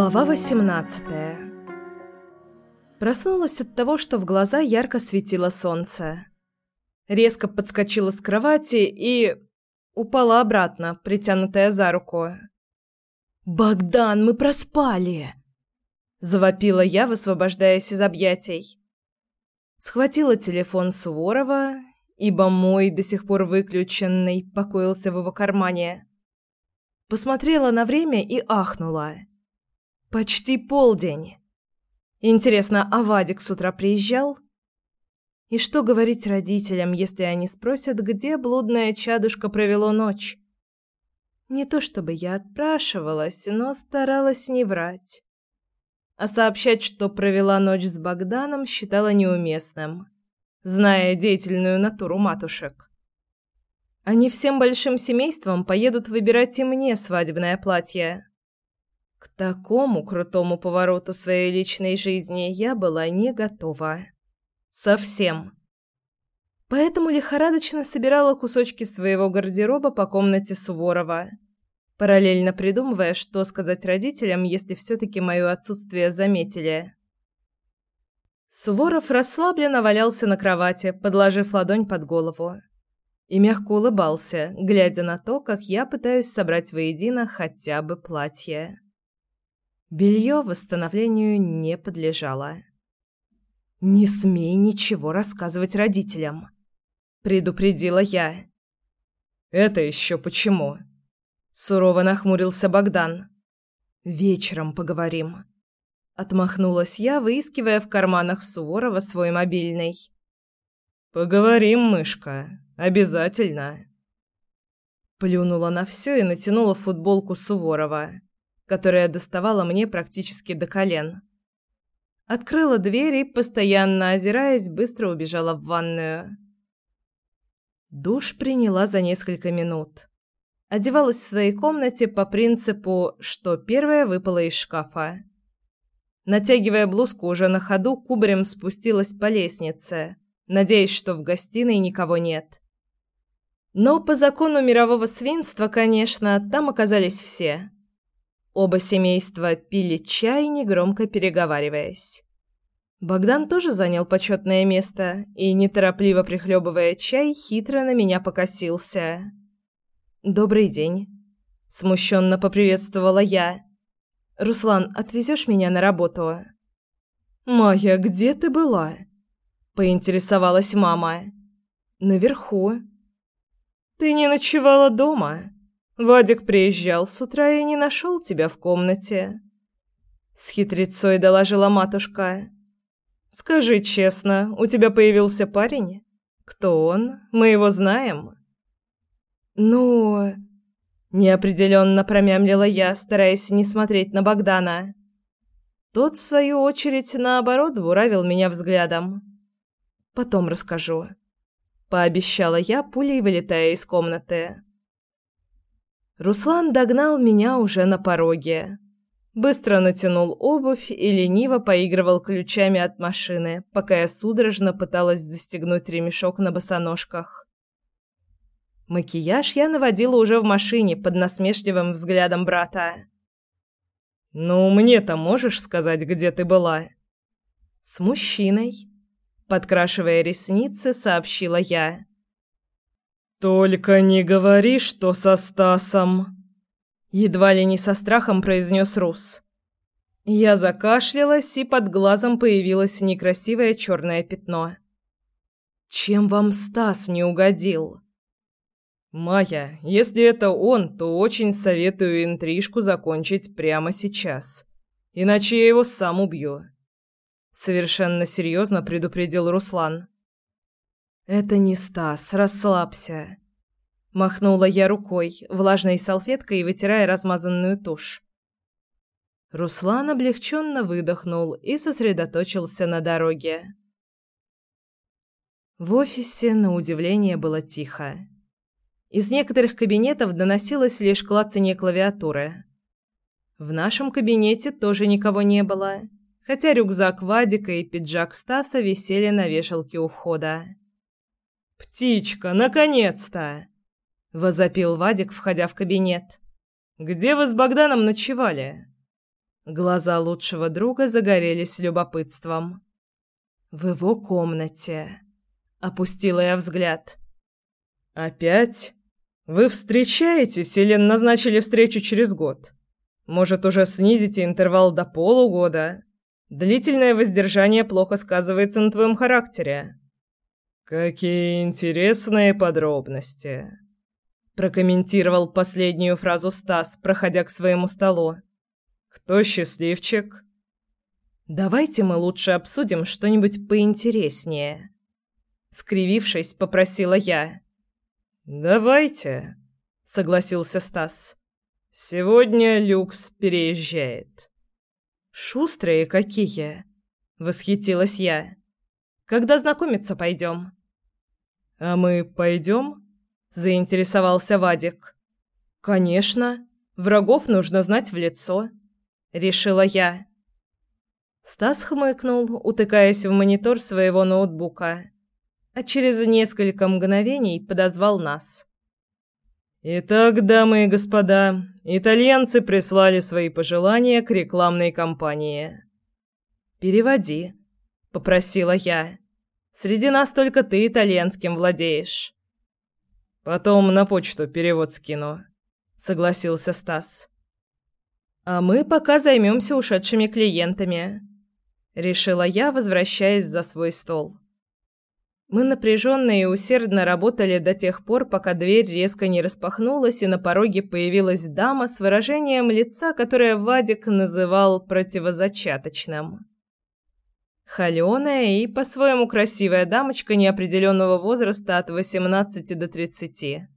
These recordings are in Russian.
Глава 18 Проснулась от того, что в глаза ярко светило солнце. Резко подскочила с кровати и... упала обратно, притянутая за руку. «Богдан, мы проспали!» Завопила я, высвобождаясь из объятий. Схватила телефон Суворова, ибо мой, до сих пор выключенный, покоился в его кармане. Посмотрела на время и ахнула. Почти полдень. Интересно, а Вадик с утра приезжал? И что говорить родителям, если они спросят, где блудная чадушка провело ночь? Не то чтобы я отпрашивалась, но старалась не врать. А сообщать, что провела ночь с Богданом, считала неуместным, зная деятельную натуру матушек. Они всем большим семейством поедут выбирать и мне свадебное платье. К такому крутому повороту своей личной жизни я была не готова. Совсем. Поэтому лихорадочно собирала кусочки своего гардероба по комнате Суворова, параллельно придумывая, что сказать родителям, если все-таки мое отсутствие заметили. Суворов расслабленно валялся на кровати, подложив ладонь под голову. И мягко улыбался, глядя на то, как я пытаюсь собрать воедино хотя бы платье. Белье восстановлению не подлежало. «Не смей ничего рассказывать родителям», — предупредила я. «Это еще почему?» — сурово нахмурился Богдан. «Вечером поговорим», — отмахнулась я, выискивая в карманах Суворова свой мобильный. «Поговорим, мышка, обязательно». Плюнула на все и натянула футболку Суворова которая доставала мне практически до колен. Открыла дверь и, постоянно озираясь, быстро убежала в ванную. Душ приняла за несколько минут. Одевалась в своей комнате по принципу, что первое выпало из шкафа. Натягивая блузку уже на ходу, кубарем спустилась по лестнице, надеясь, что в гостиной никого нет. Но по закону мирового свинства, конечно, там оказались все. Оба семейства пили чай, негромко переговариваясь. Богдан тоже занял почетное место и, неторопливо прихлебывая чай, хитро на меня покосился. «Добрый день», – смущенно поприветствовала я. «Руслан, отвезешь меня на работу?» «Майя, где ты была?» – поинтересовалась мама. «Наверху». «Ты не ночевала дома?» Вадик приезжал с утра и не нашел тебя в комнате. С хитрецой доложила матушка. Скажи честно, у тебя появился парень? Кто он? Мы его знаем. Ну, неопределенно промямлила я, стараясь не смотреть на Богдана. Тот, в свою очередь, наоборот, буравил меня взглядом. Потом расскажу. Пообещала я, пулей вылетая из комнаты. Руслан догнал меня уже на пороге. Быстро натянул обувь и лениво поигрывал ключами от машины, пока я судорожно пыталась застегнуть ремешок на босоножках. Макияж я наводила уже в машине под насмешливым взглядом брата. «Ну, мне-то можешь сказать, где ты была?» «С мужчиной», — подкрашивая ресницы, сообщила я. «Только не говори, что со Стасом!» Едва ли не со страхом произнес Рус. Я закашлялась, и под глазом появилось некрасивое черное пятно. «Чем вам Стас не угодил?» «Майя, если это он, то очень советую интрижку закончить прямо сейчас. Иначе я его сам убью». Совершенно серьезно предупредил Руслан. «Это не Стас, расслабься». Махнула я рукой, влажной салфеткой, вытирая размазанную тушь. Руслан облегченно выдохнул и сосредоточился на дороге. В офисе, на удивление, было тихо. Из некоторых кабинетов доносилось лишь клацанье клавиатуры. В нашем кабинете тоже никого не было, хотя рюкзак Вадика и пиджак Стаса висели на вешалке у входа. «Птичка, наконец-то!» – возопил Вадик, входя в кабинет. «Где вы с Богданом ночевали?» Глаза лучшего друга загорелись любопытством. «В его комнате». Опустила я взгляд. «Опять? Вы встречаетесь или назначили встречу через год? Может, уже снизите интервал до полугода? Длительное воздержание плохо сказывается на твоем характере». «Какие интересные подробности!» Прокомментировал последнюю фразу Стас, проходя к своему столу. «Кто счастливчик?» «Давайте мы лучше обсудим что-нибудь поинтереснее». Скривившись, попросила я. «Давайте», — согласился Стас. «Сегодня люкс переезжает». «Шустрые какие!» — восхитилась я. «Когда знакомиться пойдем?» «А мы пойдем?» – заинтересовался Вадик. «Конечно. Врагов нужно знать в лицо», – решила я. Стас хмыкнул, утыкаясь в монитор своего ноутбука, а через несколько мгновений подозвал нас. «Итак, дамы и господа, итальянцы прислали свои пожелания к рекламной кампании». «Переводи», — попросила я. Среди нас только ты итальянским владеешь. Потом на почту перевод скину, согласился Стас. А мы пока займемся ушедшими клиентами, решила я, возвращаясь за свой стол. Мы напряженно и усердно работали до тех пор, пока дверь резко не распахнулась, и на пороге появилась дама с выражением лица, которое Вадик называл противозачаточным. Холёная и по-своему красивая дамочка неопределенного возраста от 18 до 30.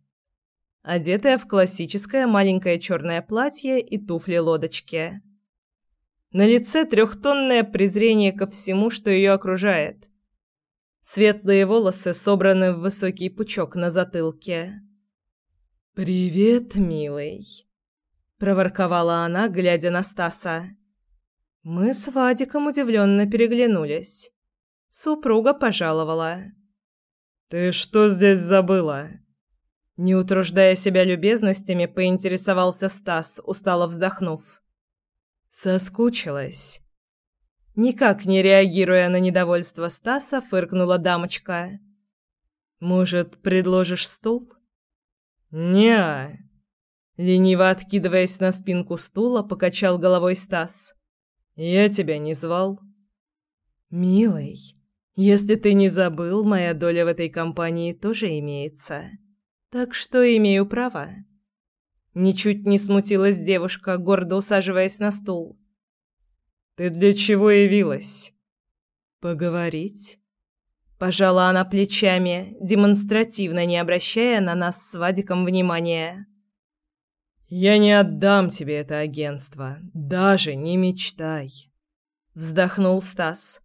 Одетая в классическое маленькое черное платье и туфли-лодочки. На лице трехтонное презрение ко всему, что ее окружает. Светлые волосы собраны в высокий пучок на затылке. «Привет, милый», – проворковала она, глядя на Стаса. Мы с Вадиком удивленно переглянулись. Супруга пожаловала. «Ты что здесь забыла?» Не утруждая себя любезностями, поинтересовался Стас, устало вздохнув. Соскучилась. Никак не реагируя на недовольство Стаса, фыркнула дамочка. «Может, предложишь стул?» «Не-а». Лениво откидываясь на спинку стула, покачал головой Стас. Я тебя не звал. Милый, если ты не забыл, моя доля в этой компании тоже имеется. Так что имею право. Ничуть не смутилась девушка, гордо усаживаясь на стул. Ты для чего явилась? Поговорить. Пожала она плечами, демонстративно не обращая на нас с Вадиком внимания. «Я не отдам тебе это агентство. Даже не мечтай!» Вздохнул Стас.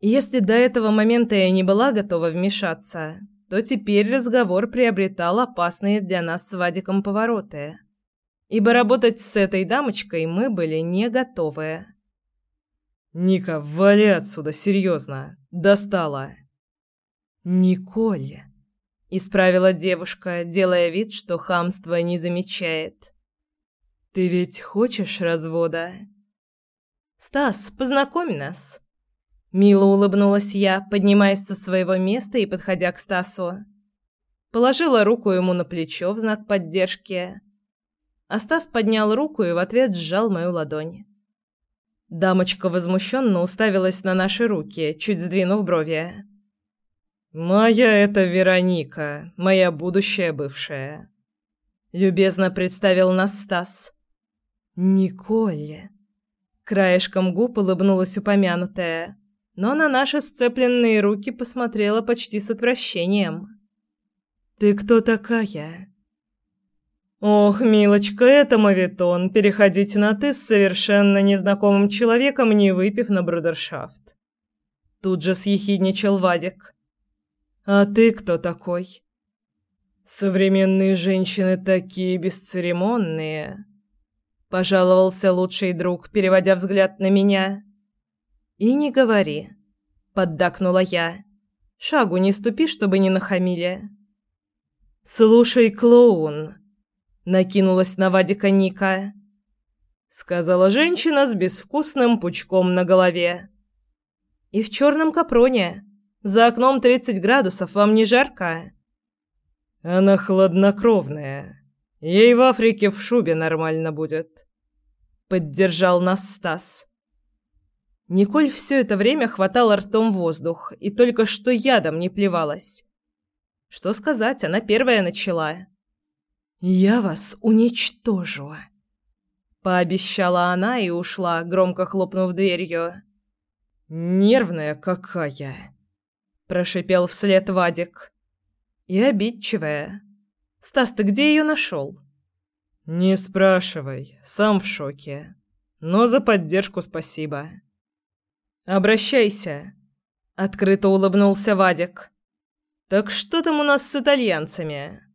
Если до этого момента я не была готова вмешаться, то теперь разговор приобретал опасные для нас с Вадиком повороты. Ибо работать с этой дамочкой мы были не готовы. «Ника, вали отсюда, серьезно. Достала!» «Николь!» Исправила девушка, делая вид, что хамство не замечает. «Ты ведь хочешь развода?» «Стас, познакомь нас!» Мило улыбнулась я, поднимаясь со своего места и подходя к Стасу. Положила руку ему на плечо в знак поддержки. А Стас поднял руку и в ответ сжал мою ладонь. Дамочка возмущенно уставилась на наши руки, чуть сдвинув брови. «Моя это Вероника, моя будущая бывшая», — любезно представил нас Стас. «Николь». Краешком губ улыбнулась упомянутая, но на наши сцепленные руки посмотрела почти с отвращением. «Ты кто такая?» «Ох, милочка, это мавитон, переходить на «ты» с совершенно незнакомым человеком, не выпив на брудершафт». Тут же съехидничал Вадик. А ты кто такой? Современные женщины такие бесцеремонные, пожаловался лучший друг, переводя взгляд на меня. И не говори, поддакнула я. Шагу не ступи, чтобы не нахамили. Слушай, клоун, накинулась на Вадика Ника. сказала женщина с безвкусным пучком на голове. И в черном капроне. За окном 30 градусов, вам не жарко? Она хладнокровная. Ей в Африке в шубе нормально будет. Поддержал нас Стас. Николь все это время хватала ртом воздух и только что ядом не плевалась. Что сказать, она первая начала. «Я вас уничтожу», — пообещала она и ушла, громко хлопнув дверью. «Нервная какая!» – прошипел вслед Вадик. «И обидчивая. Стас, ты где ее нашел?» «Не спрашивай, сам в шоке. Но за поддержку спасибо». «Обращайся», – открыто улыбнулся Вадик. «Так что там у нас с итальянцами?»